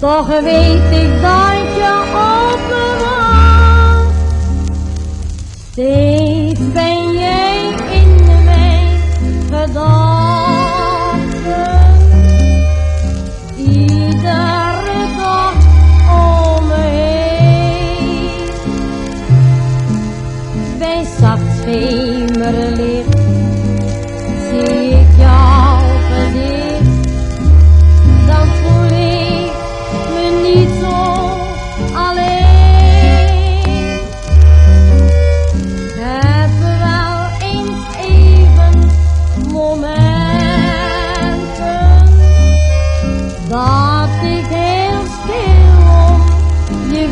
Toch weet ik dat je op me wacht. Steeds ben jij in mijn gedachten. Ik heel stil om je.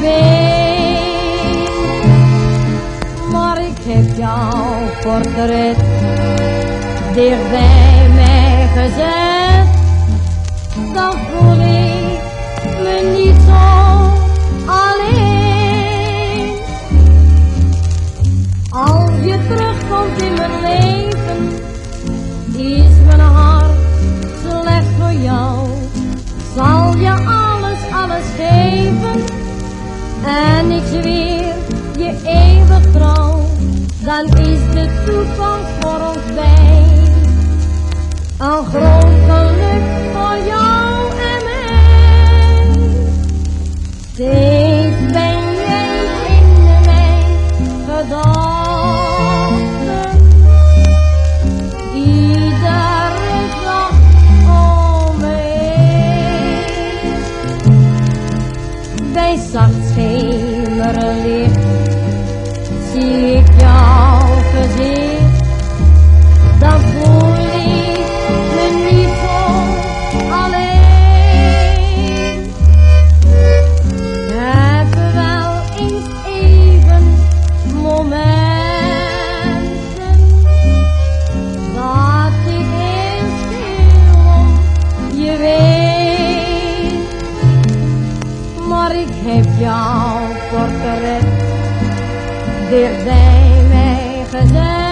Maar ik heb jouw portret dicht mij gezet. Dan voel ik en ik zweer je eeuwig trouw, dan is de toekomst voor ons bij. Een groot geluk voor jou en mij. Steeds ben jij in mijn gedachten. Iedere dag om me heen. Bij zacht schemerlicht utterly Heb jouw portret dicht bij mij gezet.